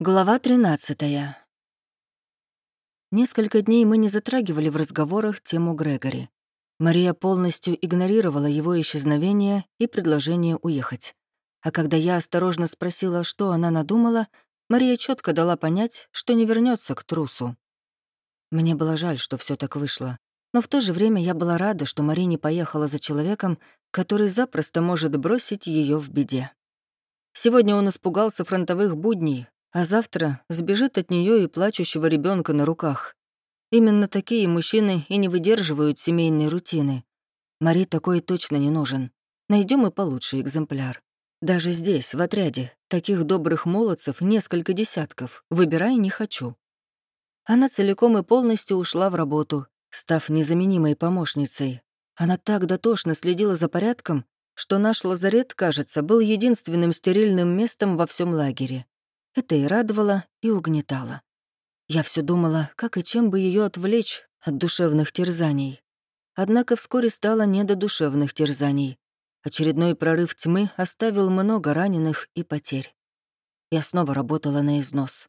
Глава 13 Несколько дней мы не затрагивали в разговорах тему Грегори. Мария полностью игнорировала его исчезновение и предложение уехать. А когда я осторожно спросила, что она надумала, Мария четко дала понять, что не вернется к трусу. Мне было жаль, что все так вышло. Но в то же время я была рада, что Мария не поехала за человеком, который запросто может бросить ее в беде. Сегодня он испугался фронтовых будней, а завтра сбежит от нее и плачущего ребенка на руках. Именно такие мужчины и не выдерживают семейной рутины. Мари такой точно не нужен. Найдем и получше экземпляр. Даже здесь, в отряде, таких добрых молодцев несколько десятков. Выбирай не хочу. Она целиком и полностью ушла в работу, став незаменимой помощницей. Она так дотошно следила за порядком, что наш лазарет, кажется, был единственным стерильным местом во всем лагере. Это и радовало, и угнетало. Я все думала, как и чем бы ее отвлечь от душевных терзаний. Однако вскоре стало не до душевных терзаний. Очередной прорыв тьмы оставил много раненых и потерь. Я снова работала на износ.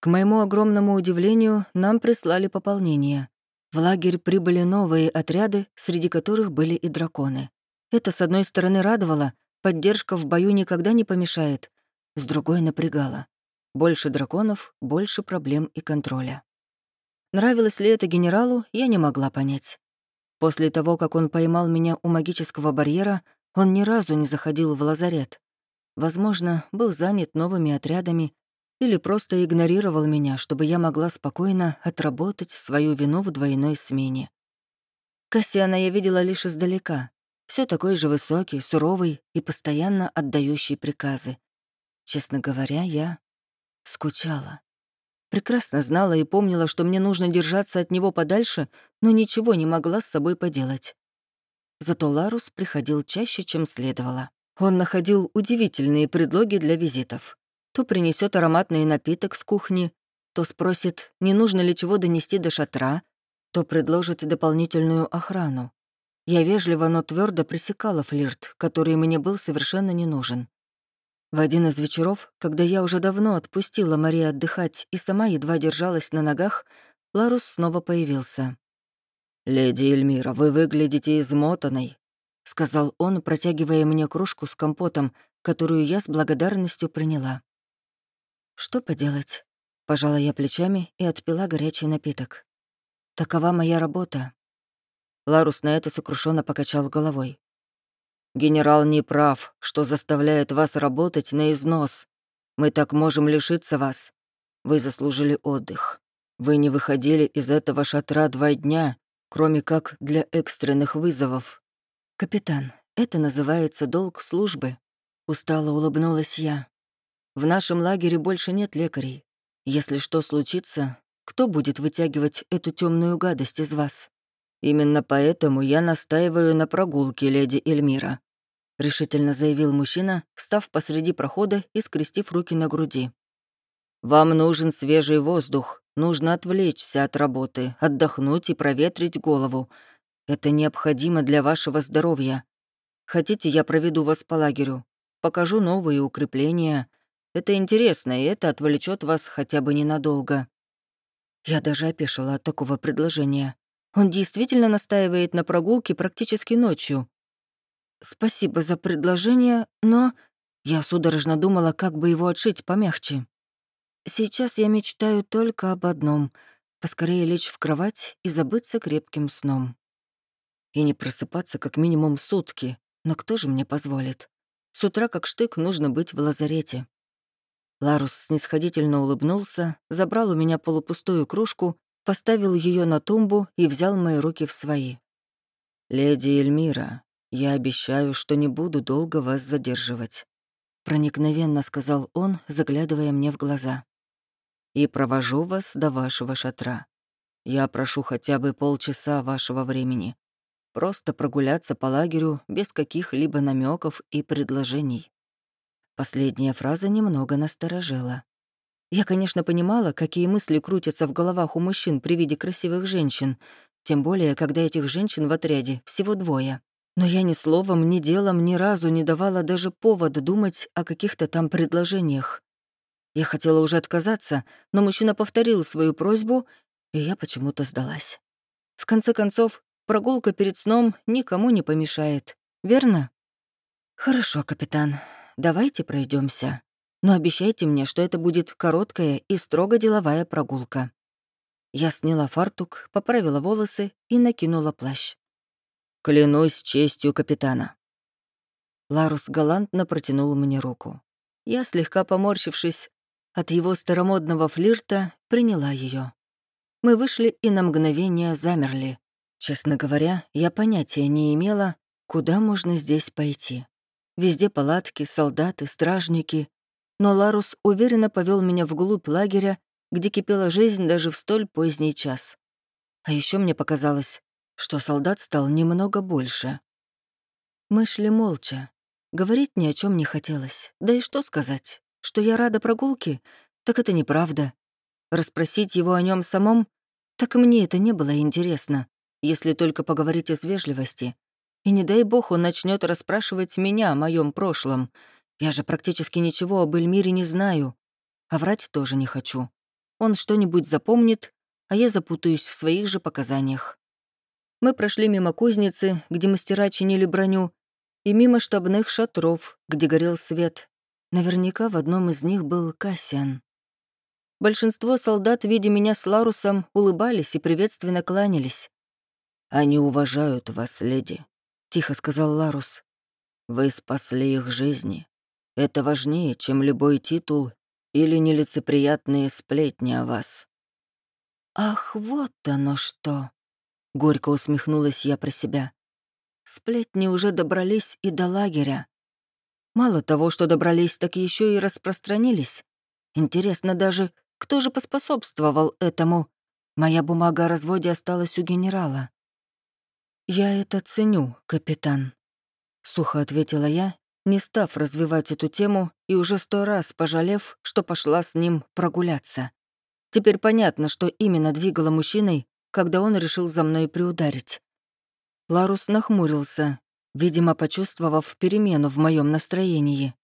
К моему огромному удивлению, нам прислали пополнение. В лагерь прибыли новые отряды, среди которых были и драконы. Это, с одной стороны, радовало, поддержка в бою никогда не помешает, с другой напрягала. Больше драконов, больше проблем и контроля. Нравилось ли это генералу, я не могла понять. После того, как он поймал меня у магического барьера, он ни разу не заходил в лазарет. Возможно, был занят новыми отрядами или просто игнорировал меня, чтобы я могла спокойно отработать свою вину в двойной смене. Кассиана я видела лишь издалека. Все такой же высокий, суровый и постоянно отдающий приказы. Честно говоря, я скучала. Прекрасно знала и помнила, что мне нужно держаться от него подальше, но ничего не могла с собой поделать. Зато Ларус приходил чаще, чем следовало. Он находил удивительные предлоги для визитов. То принесет ароматный напиток с кухни, то спросит, не нужно ли чего донести до шатра, то предложит дополнительную охрану. Я вежливо, но твердо пресекала флирт, который мне был совершенно не нужен. В один из вечеров, когда я уже давно отпустила Марии отдыхать и сама едва держалась на ногах, Ларус снова появился. «Леди Эльмира, вы выглядите измотанной», — сказал он, протягивая мне кружку с компотом, которую я с благодарностью приняла. «Что поделать?» — пожала я плечами и отпила горячий напиток. «Такова моя работа». Ларус на это сокрушенно покачал головой. Генерал не прав, что заставляет вас работать на износ. Мы так можем лишиться вас. Вы заслужили отдых. Вы не выходили из этого шатра два дня, кроме как для экстренных вызовов. Капитан, это называется долг службы. Устало улыбнулась я. В нашем лагере больше нет лекарей. Если что случится, кто будет вытягивать эту темную гадость из вас? Именно поэтому я настаиваю на прогулке, леди Эльмира решительно заявил мужчина, встав посреди прохода и скрестив руки на груди. «Вам нужен свежий воздух, нужно отвлечься от работы, отдохнуть и проветрить голову. Это необходимо для вашего здоровья. Хотите, я проведу вас по лагерю, покажу новые укрепления. Это интересно, и это отвлечет вас хотя бы ненадолго». Я даже опешила от такого предложения. Он действительно настаивает на прогулке практически ночью. «Спасибо за предложение, но...» Я судорожно думала, как бы его отшить помягче. Сейчас я мечтаю только об одном — поскорее лечь в кровать и забыться крепким сном. И не просыпаться как минимум сутки, но кто же мне позволит? С утра как штык нужно быть в лазарете. Ларус снисходительно улыбнулся, забрал у меня полупустую кружку, поставил ее на тумбу и взял мои руки в свои. «Леди Эльмира, «Я обещаю, что не буду долго вас задерживать», — проникновенно сказал он, заглядывая мне в глаза. «И провожу вас до вашего шатра. Я прошу хотя бы полчаса вашего времени. Просто прогуляться по лагерю без каких-либо намеков и предложений». Последняя фраза немного насторожила. Я, конечно, понимала, какие мысли крутятся в головах у мужчин при виде красивых женщин, тем более, когда этих женщин в отряде всего двое. Но я ни словом, ни делом ни разу не давала даже повода думать о каких-то там предложениях. Я хотела уже отказаться, но мужчина повторил свою просьбу, и я почему-то сдалась. В конце концов, прогулка перед сном никому не помешает, верно? Хорошо, капитан, давайте пройдемся, но обещайте мне, что это будет короткая и строго деловая прогулка. Я сняла фартук, поправила волосы и накинула плащ. «Клянусь честью капитана». Ларус галантно протянул мне руку. Я, слегка поморщившись от его старомодного флирта, приняла ее. Мы вышли и на мгновение замерли. Честно говоря, я понятия не имела, куда можно здесь пойти. Везде палатки, солдаты, стражники. Но Ларус уверенно повел меня вглубь лагеря где кипела жизнь даже в столь поздний час. А еще мне показалось, что солдат стал немного больше. Мы шли молча. Говорить ни о чем не хотелось. Да и что сказать? Что я рада прогулке? Так это неправда. Расспросить его о нем самом? Так мне это не было интересно, если только поговорить из вежливости. И не дай бог он начнет расспрашивать меня о моем прошлом. Я же практически ничего об Эльмире не знаю. А врать тоже не хочу. Он что-нибудь запомнит, а я запутаюсь в своих же показаниях. Мы прошли мимо кузницы, где мастера чинили броню, и мимо штабных шатров, где горел свет. Наверняка в одном из них был Кассиан. Большинство солдат, видя меня с Ларусом, улыбались и приветственно кланялись. «Они уважают вас, леди», — тихо сказал Ларус. «Вы спасли их жизни. Это важнее, чем любой титул или нелицеприятные сплетни о вас». «Ах, вот оно что!» — горько усмехнулась я про себя. Сплетни уже добрались и до лагеря. Мало того, что добрались, так еще и распространились. Интересно даже, кто же поспособствовал этому? Моя бумага о разводе осталась у генерала. «Я это ценю, капитан», — сухо ответила я не став развивать эту тему и уже сто раз пожалев, что пошла с ним прогуляться. Теперь понятно, что именно двигало мужчиной, когда он решил за мной приударить. Ларус нахмурился, видимо, почувствовав перемену в моем настроении.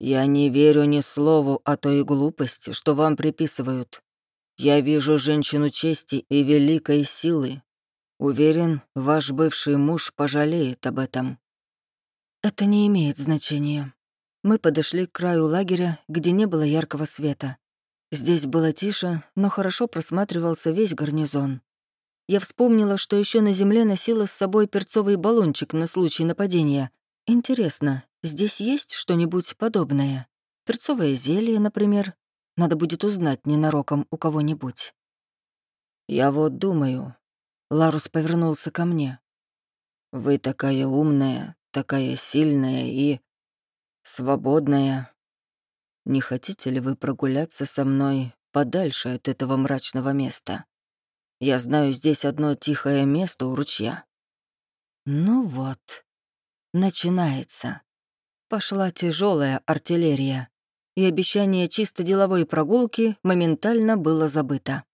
«Я не верю ни слову о той глупости, что вам приписывают. Я вижу женщину чести и великой силы. Уверен, ваш бывший муж пожалеет об этом». Это не имеет значения. Мы подошли к краю лагеря, где не было яркого света. Здесь было тише, но хорошо просматривался весь гарнизон. Я вспомнила, что еще на земле носила с собой перцовый баллончик на случай нападения. Интересно, здесь есть что-нибудь подобное? Перцовое зелье, например? Надо будет узнать ненароком у кого-нибудь. «Я вот думаю...» Ларус повернулся ко мне. «Вы такая умная, такая сильная и свободная. Не хотите ли вы прогуляться со мной подальше от этого мрачного места? Я знаю здесь одно тихое место у ручья». Ну вот, начинается. Пошла тяжелая артиллерия, и обещание чисто деловой прогулки моментально было забыто.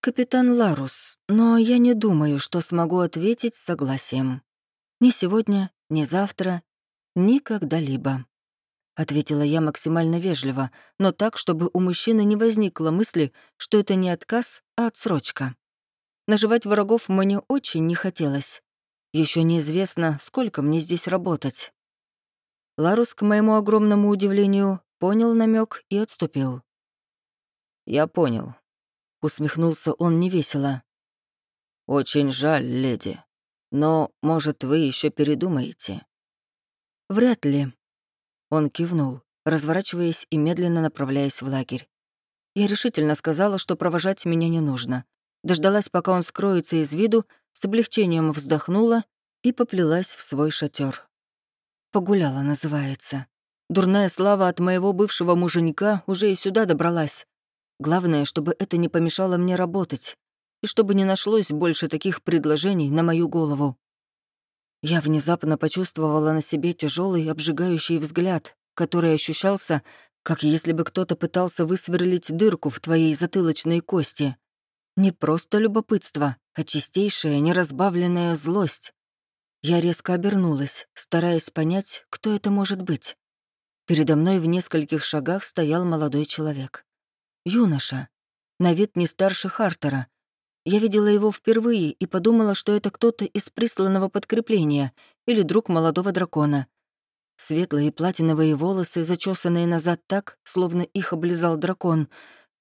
«Капитан Ларус, но я не думаю, что смогу ответить согласием. Ни сегодня, ни завтра, ни когда-либо. Ответила я максимально вежливо, но так, чтобы у мужчины не возникло мысли, что это не отказ, а отсрочка. Наживать врагов мне очень не хотелось. Еще неизвестно, сколько мне здесь работать. Ларус, к моему огромному удивлению, понял намек и отступил. «Я понял», — усмехнулся он невесело. «Очень жаль, леди. Но, может, вы еще передумаете?» «Вряд ли». Он кивнул, разворачиваясь и медленно направляясь в лагерь. Я решительно сказала, что провожать меня не нужно. Дождалась, пока он скроется из виду, с облегчением вздохнула и поплелась в свой шатер. «Погуляла» называется. Дурная слава от моего бывшего муженька уже и сюда добралась. Главное, чтобы это не помешало мне работать и чтобы не нашлось больше таких предложений на мою голову. Я внезапно почувствовала на себе тяжелый обжигающий взгляд, который ощущался, как если бы кто-то пытался высверлить дырку в твоей затылочной кости. Не просто любопытство, а чистейшая, неразбавленная злость. Я резко обернулась, стараясь понять, кто это может быть. Передо мной в нескольких шагах стоял молодой человек. Юноша, на вид не старше Хартера. Я видела его впервые и подумала, что это кто-то из присланного подкрепления или друг молодого дракона. Светлые платиновые волосы, зачесанные назад так, словно их облизал дракон,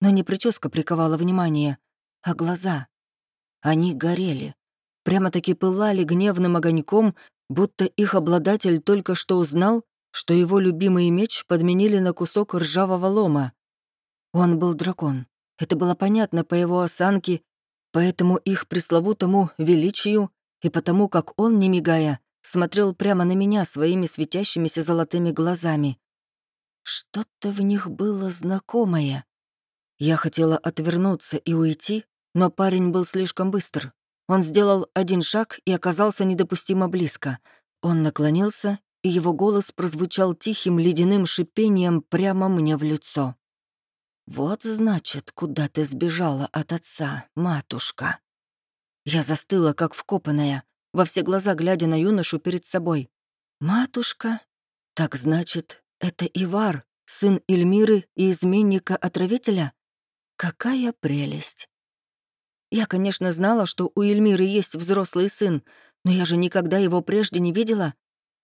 но не прическа приковала внимание, а глаза. Они горели. Прямо-таки пылали гневным огоньком, будто их обладатель только что узнал, что его любимый меч подменили на кусок ржавого лома. Он был дракон. Это было понятно по его осанке, по этому их пресловутому величию и потому, как он, не мигая, смотрел прямо на меня своими светящимися золотыми глазами. Что-то в них было знакомое. Я хотела отвернуться и уйти, но парень был слишком быстр. Он сделал один шаг и оказался недопустимо близко. Он наклонился, и его голос прозвучал тихим ледяным шипением прямо мне в лицо. «Вот, значит, куда ты сбежала от отца, матушка». Я застыла, как вкопанная, во все глаза глядя на юношу перед собой. «Матушка? Так значит, это Ивар, сын Эльмиры и изменника-отравителя? Какая прелесть!» Я, конечно, знала, что у Эльмиры есть взрослый сын, но я же никогда его прежде не видела.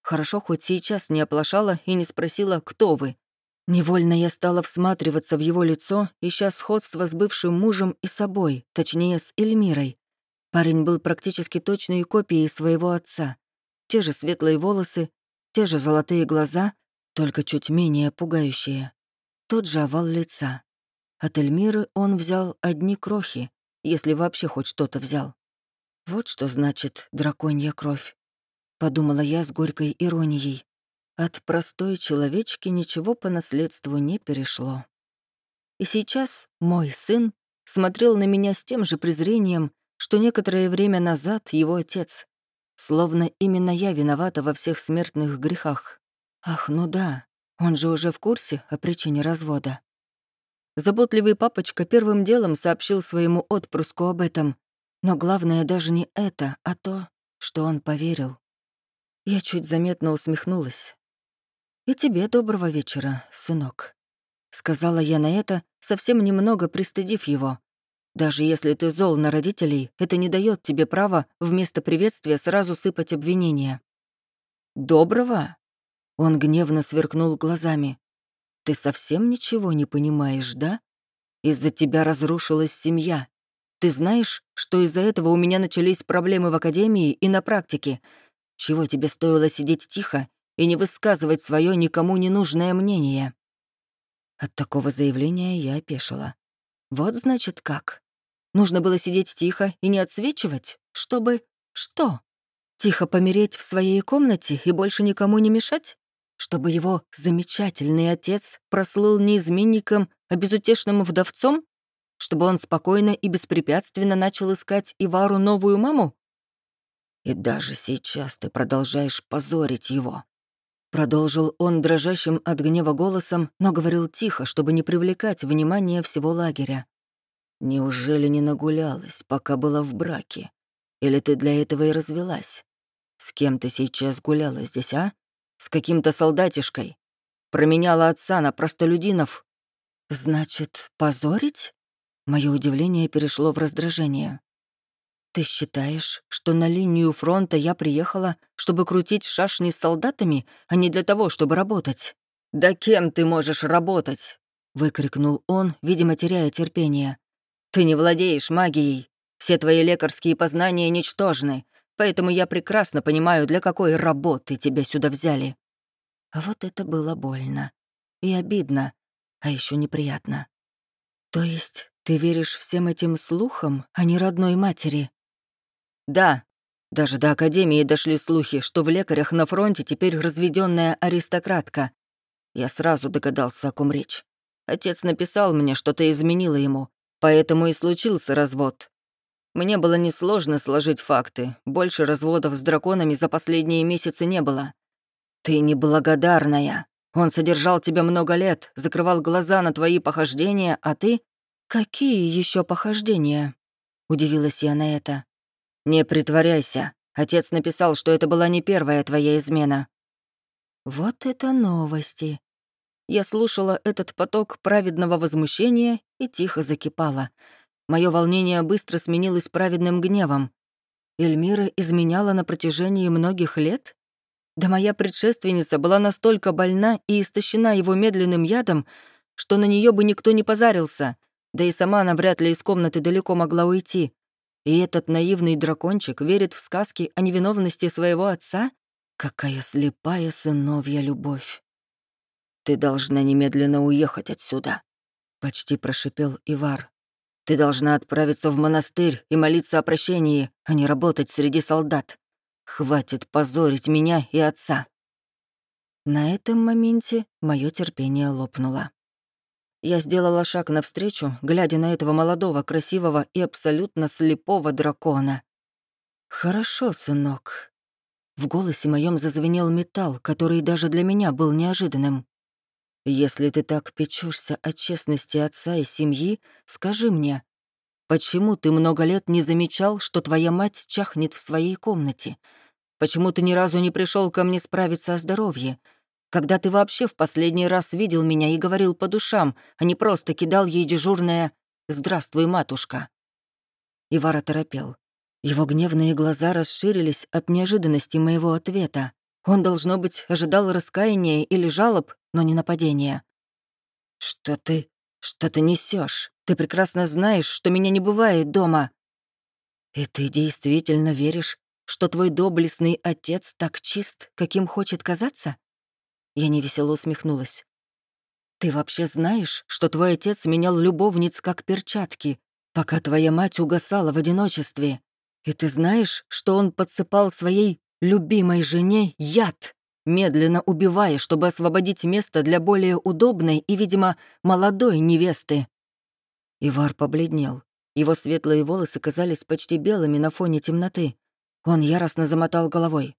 Хорошо, хоть сейчас не оплошала и не спросила, кто вы. Невольно я стала всматриваться в его лицо, ища сходство с бывшим мужем и собой, точнее, с Эльмирой. Парень был практически точной копией своего отца. Те же светлые волосы, те же золотые глаза, только чуть менее пугающие. Тот же овал лица. От Эльмиры он взял одни крохи, если вообще хоть что-то взял. Вот что значит драконья кровь. Подумала я с горькой иронией. От простой человечки ничего по наследству не перешло. И сейчас мой сын смотрел на меня с тем же презрением, что некоторое время назад его отец. Словно именно я виновата во всех смертных грехах. Ах, ну да, он же уже в курсе о причине развода. Заботливый папочка первым делом сообщил своему отпрыску об этом. Но главное даже не это, а то, что он поверил. Я чуть заметно усмехнулась. «И тебе доброго вечера, сынок», — сказала я на это, совсем немного пристыдив его. «Даже если ты зол на родителей, это не дает тебе права вместо приветствия сразу сыпать обвинения». «Доброго?» — он гневно сверкнул глазами. «Ты совсем ничего не понимаешь, да? Из-за тебя разрушилась семья. Ты знаешь, что из-за этого у меня начались проблемы в академии и на практике. Чего тебе стоило сидеть тихо и не высказывать свое никому не нужное мнение. От такого заявления я опешила. Вот значит как. Нужно было сидеть тихо и не отсвечивать, чтобы... Что? Тихо помереть в своей комнате и больше никому не мешать? Чтобы его замечательный отец прослыл не изменником, а безутешным вдовцом? Чтобы он спокойно и беспрепятственно начал искать Ивару новую маму? И даже сейчас ты продолжаешь позорить его, Продолжил он дрожащим от гнева голосом, но говорил тихо, чтобы не привлекать внимание всего лагеря. «Неужели не нагулялась, пока была в браке? Или ты для этого и развелась? С кем ты сейчас гуляла здесь, а? С каким-то солдатишкой? Променяла отца на простолюдинов? Значит, позорить?» Мое удивление перешло в раздражение. «Ты считаешь, что на линию фронта я приехала, чтобы крутить шашни с солдатами, а не для того, чтобы работать?» «Да кем ты можешь работать?» — выкрикнул он, видимо, теряя терпение. «Ты не владеешь магией. Все твои лекарские познания ничтожны, поэтому я прекрасно понимаю, для какой работы тебя сюда взяли». А вот это было больно. И обидно, а еще неприятно. «То есть ты веришь всем этим слухам, а не родной матери?» Да, даже до Академии дошли слухи, что в лекарях на фронте теперь разведенная аристократка. Я сразу догадался, о ком речь. Отец написал мне, что ты изменила ему, поэтому и случился развод. Мне было несложно сложить факты. Больше разводов с драконами за последние месяцы не было. Ты неблагодарная. Он содержал тебя много лет, закрывал глаза на твои похождения, а ты... Какие еще похождения? Удивилась я на это. «Не притворяйся. Отец написал, что это была не первая твоя измена». «Вот это новости. Я слушала этот поток праведного возмущения и тихо закипала. Мое волнение быстро сменилось праведным гневом. Эльмира изменяла на протяжении многих лет? Да моя предшественница была настолько больна и истощена его медленным ядом, что на нее бы никто не позарился, да и сама она вряд ли из комнаты далеко могла уйти. И этот наивный дракончик верит в сказки о невиновности своего отца? Какая слепая сыновья любовь! «Ты должна немедленно уехать отсюда», — почти прошипел Ивар. «Ты должна отправиться в монастырь и молиться о прощении, а не работать среди солдат. Хватит позорить меня и отца». На этом моменте мое терпение лопнуло. Я сделала шаг навстречу, глядя на этого молодого, красивого и абсолютно слепого дракона. «Хорошо, сынок». В голосе моем зазвенел металл, который даже для меня был неожиданным. «Если ты так печешься о честности отца и семьи, скажи мне, почему ты много лет не замечал, что твоя мать чахнет в своей комнате? Почему ты ни разу не пришел ко мне справиться о здоровье?» Когда ты вообще в последний раз видел меня и говорил по душам, а не просто кидал ей дежурное «Здравствуй, матушка». Ивара торопел. Его гневные глаза расширились от неожиданности моего ответа. Он, должно быть, ожидал раскаяния или жалоб, но не нападения. «Что ты... что ты несешь? Ты прекрасно знаешь, что меня не бывает дома». «И ты действительно веришь, что твой доблестный отец так чист, каким хочет казаться?» Я невесело усмехнулась. «Ты вообще знаешь, что твой отец менял любовниц как перчатки, пока твоя мать угасала в одиночестве? И ты знаешь, что он подсыпал своей любимой жене яд, медленно убивая, чтобы освободить место для более удобной и, видимо, молодой невесты?» Ивар побледнел. Его светлые волосы казались почти белыми на фоне темноты. Он яростно замотал головой.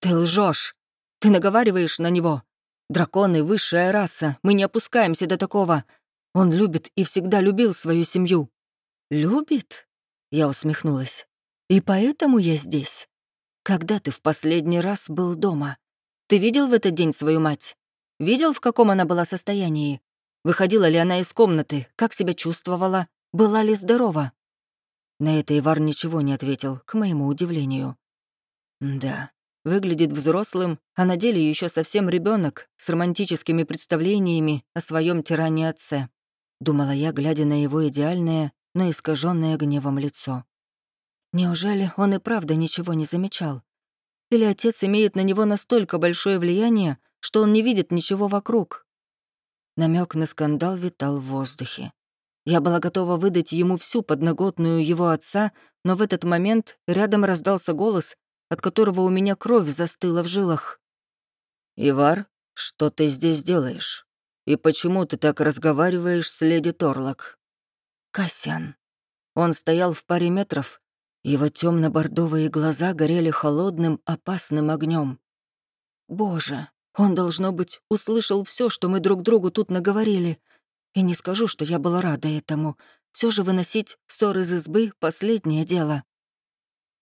«Ты лжешь! Ты наговариваешь на него. Драконы — высшая раса, мы не опускаемся до такого. Он любит и всегда любил свою семью». «Любит?» — я усмехнулась. «И поэтому я здесь. Когда ты в последний раз был дома? Ты видел в этот день свою мать? Видел, в каком она была состоянии? Выходила ли она из комнаты? Как себя чувствовала? Была ли здорова?» На это Ивар ничего не ответил, к моему удивлению. «Да, Выглядит взрослым, а на деле еще совсем ребенок с романтическими представлениями о своем тиране отце. Думала я, глядя на его идеальное, но искаженное гневом лицо. Неужели он и правда ничего не замечал? Или отец имеет на него настолько большое влияние, что он не видит ничего вокруг? Намек на скандал витал в воздухе. Я была готова выдать ему всю подноготную его отца, но в этот момент рядом раздался голос, от которого у меня кровь застыла в жилах. «Ивар, что ты здесь делаешь? И почему ты так разговариваешь с леди Торлок?» «Касян». Он стоял в паре метров, его темно бордовые глаза горели холодным, опасным огнем. «Боже, он, должно быть, услышал все, что мы друг другу тут наговорили. И не скажу, что я была рада этому. Все же выносить ссор из избы — последнее дело».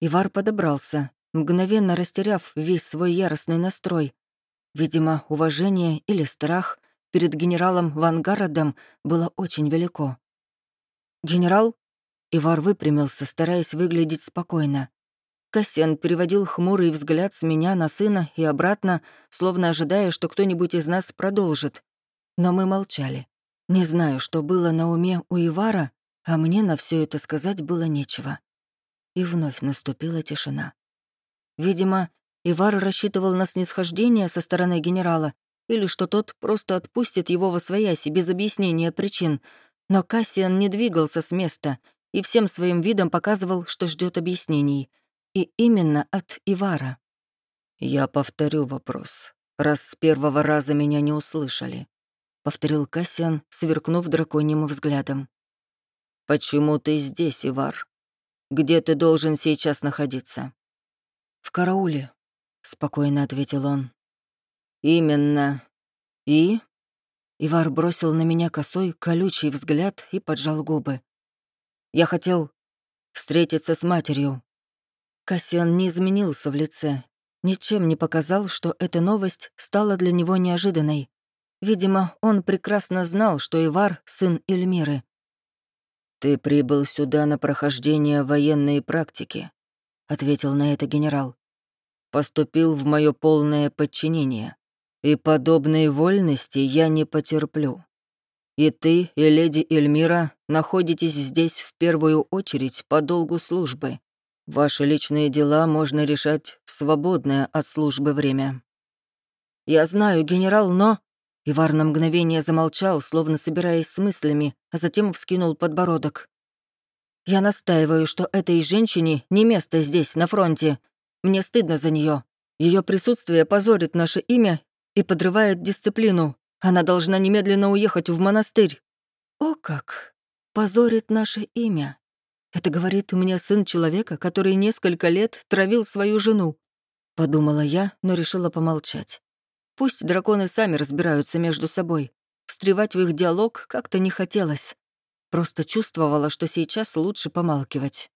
Ивар подобрался, мгновенно растеряв весь свой яростный настрой. Видимо, уважение или страх перед генералом Вангародом было очень велико. «Генерал?» Ивар выпрямился, стараясь выглядеть спокойно. Кассиан переводил хмурый взгляд с меня на сына и обратно, словно ожидая, что кто-нибудь из нас продолжит. Но мы молчали. Не знаю, что было на уме у Ивара, а мне на все это сказать было нечего. И вновь наступила тишина. Видимо, Ивар рассчитывал на снисхождение со стороны генерала или что тот просто отпустит его во свояси без объяснения причин, но Кассиан не двигался с места и всем своим видом показывал, что ждет объяснений. И именно от Ивара. «Я повторю вопрос, раз с первого раза меня не услышали», — повторил Кассиан, сверкнув драконьим взглядом. «Почему ты здесь, Ивар? Где ты должен сейчас находиться?» «В карауле», — спокойно ответил он. «Именно. И?» Ивар бросил на меня косой, колючий взгляд и поджал губы. «Я хотел встретиться с матерью». Кассиан не изменился в лице, ничем не показал, что эта новость стала для него неожиданной. Видимо, он прекрасно знал, что Ивар — сын Эльмиры. «Ты прибыл сюда на прохождение военной практики», — ответил на это генерал. «Поступил в мое полное подчинение, и подобной вольности я не потерплю. И ты, и леди Эльмира находитесь здесь в первую очередь по долгу службы. Ваши личные дела можно решать в свободное от службы время». «Я знаю, генерал, но...» Ивар на мгновение замолчал, словно собираясь с мыслями, а затем вскинул подбородок. «Я настаиваю, что этой женщине не место здесь, на фронте. Мне стыдно за нее. Ее присутствие позорит наше имя и подрывает дисциплину. Она должна немедленно уехать в монастырь». «О как! Позорит наше имя!» Это говорит у меня сын человека, который несколько лет травил свою жену. Подумала я, но решила помолчать. Пусть драконы сами разбираются между собой. Встревать в их диалог как-то не хотелось. Просто чувствовала, что сейчас лучше помалкивать.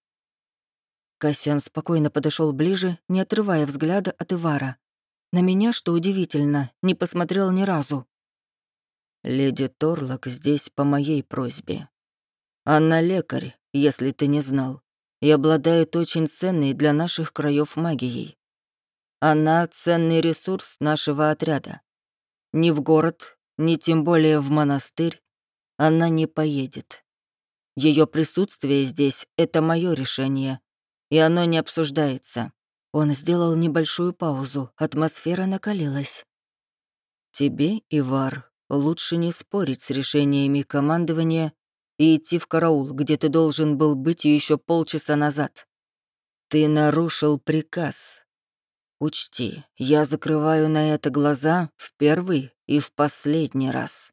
Кассиан спокойно подошел ближе, не отрывая взгляда от Ивара. На меня, что удивительно, не посмотрел ни разу. «Леди Торлок здесь по моей просьбе. Она лекарь, если ты не знал, и обладает очень ценной для наших краев магией. Она — ценный ресурс нашего отряда. Ни в город, ни тем более в монастырь она не поедет. Ее присутствие здесь — это мое решение, и оно не обсуждается. Он сделал небольшую паузу, атмосфера накалилась. Тебе, Ивар, лучше не спорить с решениями командования и идти в караул, где ты должен был быть еще полчаса назад. Ты нарушил приказ, Учти, я закрываю на это глаза в первый и в последний раз».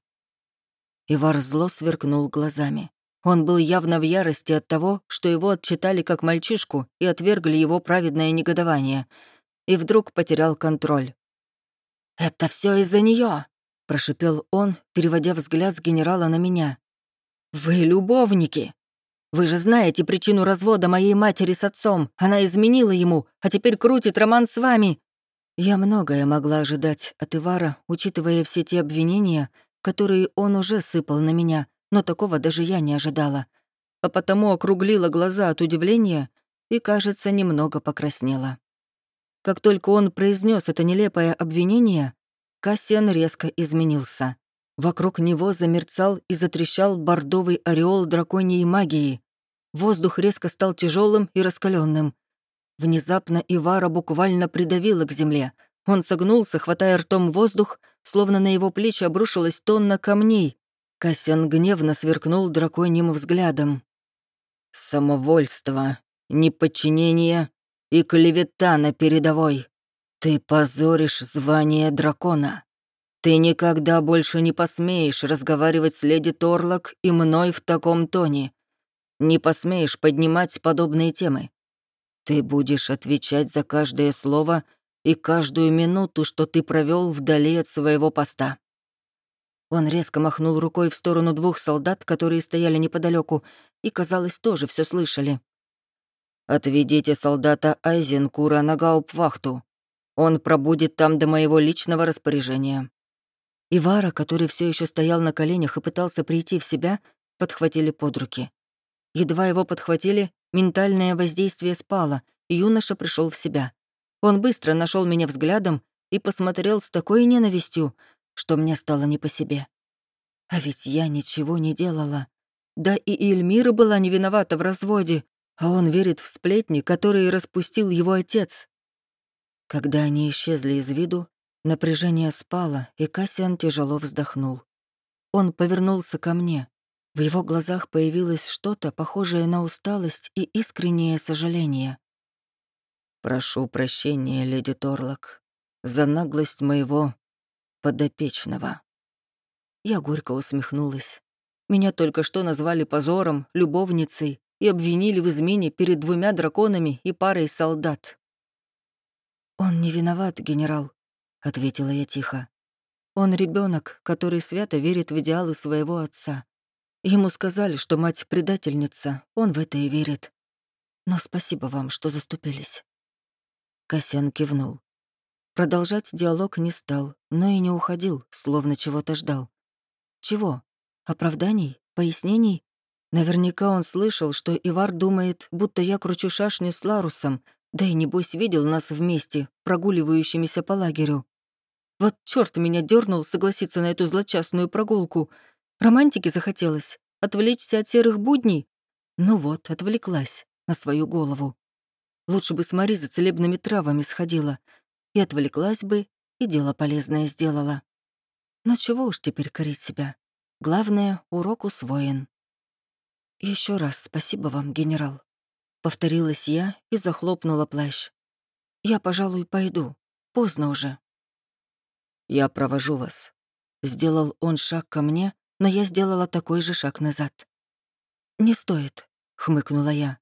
Ивар зло сверкнул глазами. Он был явно в ярости от того, что его отчитали как мальчишку и отвергли его праведное негодование, и вдруг потерял контроль. «Это все из-за нее, прошипел он, переводя взгляд с генерала на меня. «Вы любовники!» Вы же знаете причину развода моей матери с отцом. Она изменила ему, а теперь крутит роман с вами». Я многое могла ожидать от Ивара, учитывая все те обвинения, которые он уже сыпал на меня, но такого даже я не ожидала. А потому округлила глаза от удивления и, кажется, немного покраснела. Как только он произнес это нелепое обвинение, Кассиан резко изменился. Вокруг него замерцал и затрещал бордовый ореол драконьей магии. Воздух резко стал тяжелым и раскаленным. Внезапно Ивара буквально придавило к земле. Он согнулся, хватая ртом воздух, словно на его плечи обрушилась тонна камней. Кассиан гневно сверкнул драконьим взглядом. «Самовольство, неподчинение и клевета на передовой. Ты позоришь звание дракона. Ты никогда больше не посмеешь разговаривать с леди Торлок и мной в таком тоне. Не посмеешь поднимать подобные темы. Ты будешь отвечать за каждое слово и каждую минуту, что ты провел вдали от своего поста». Он резко махнул рукой в сторону двух солдат, которые стояли неподалеку, и, казалось, тоже все слышали. «Отведите солдата Айзенкура на гауптвахту. Он пробудет там до моего личного распоряжения. Ивара, который все еще стоял на коленях и пытался прийти в себя, подхватили под руки. Едва его подхватили, ментальное воздействие спало, и юноша пришел в себя. Он быстро нашел меня взглядом и посмотрел с такой ненавистью, что мне стало не по себе. А ведь я ничего не делала. Да и Эльмира была не виновата в разводе, а он верит в сплетни, которые распустил его отец. Когда они исчезли из виду, Напряжение спало, и Кассиан тяжело вздохнул. Он повернулся ко мне. В его глазах появилось что-то, похожее на усталость и искреннее сожаление. «Прошу прощения, леди Торлок, за наглость моего подопечного». Я горько усмехнулась. Меня только что назвали позором, любовницей и обвинили в измене перед двумя драконами и парой солдат. «Он не виноват, генерал», — ответила я тихо. «Он ребенок, который свято верит в идеалы своего отца. Ему сказали, что мать предательница, он в это и верит. Но спасибо вам, что заступились». Касян кивнул. Продолжать диалог не стал, но и не уходил, словно чего-то ждал. Чего? Оправданий? Пояснений? Наверняка он слышал, что Ивар думает, будто я кручу шашни с Ларусом, да и небось видел нас вместе, прогуливающимися по лагерю. Вот черт меня дернул согласиться на эту злочастную прогулку. Романтики захотелось, отвлечься от серых будней. Ну вот, отвлеклась на свою голову. Лучше бы с Мари за целебными травами сходила. И отвлеклась бы, и дело полезное сделала. Но чего уж теперь корить себя. Главное, урок усвоен. Еще раз спасибо вам, генерал. Повторилась я и захлопнула плащ. Я, пожалуй, пойду. Поздно уже. Я провожу вас. Сделал он шаг ко мне, но я сделала такой же шаг назад. «Не стоит», — хмыкнула я.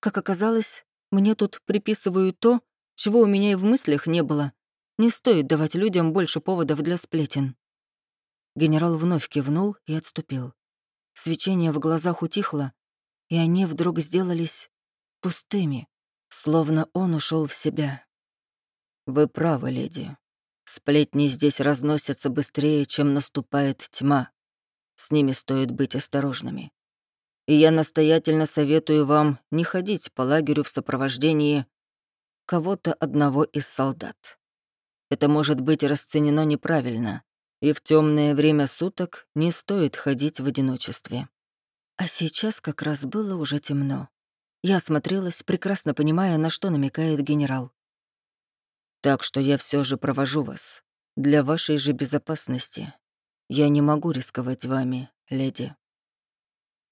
Как оказалось, мне тут приписывают то, чего у меня и в мыслях не было. Не стоит давать людям больше поводов для сплетен. Генерал вновь кивнул и отступил. Свечение в глазах утихло, и они вдруг сделались пустыми, словно он ушел в себя. «Вы правы, леди. Сплетни здесь разносятся быстрее, чем наступает тьма. С ними стоит быть осторожными и я настоятельно советую вам не ходить по лагерю в сопровождении кого-то одного из солдат. Это может быть расценено неправильно, и в темное время суток не стоит ходить в одиночестве. А сейчас как раз было уже темно. Я осмотрелась, прекрасно понимая, на что намекает генерал. Так что я все же провожу вас. Для вашей же безопасности. Я не могу рисковать вами, леди.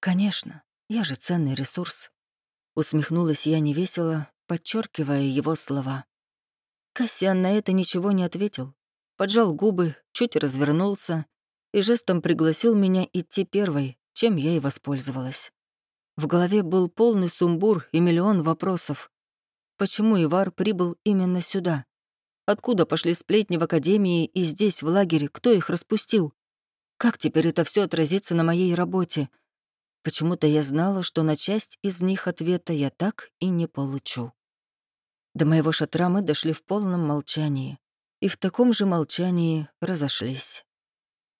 «Конечно, я же ценный ресурс», — усмехнулась я невесело, подчеркивая его слова. Кассиан на это ничего не ответил, поджал губы, чуть развернулся и жестом пригласил меня идти первой, чем я и воспользовалась. В голове был полный сумбур и миллион вопросов. Почему Ивар прибыл именно сюда? Откуда пошли сплетни в Академии и здесь, в лагере? Кто их распустил? Как теперь это все отразится на моей работе? Почему-то я знала, что на часть из них ответа я так и не получу. До моего шатра мы дошли в полном молчании, и в таком же молчании разошлись.